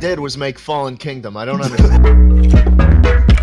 did was make Fallen Kingdom. I don't understand.